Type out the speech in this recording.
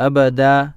أبدا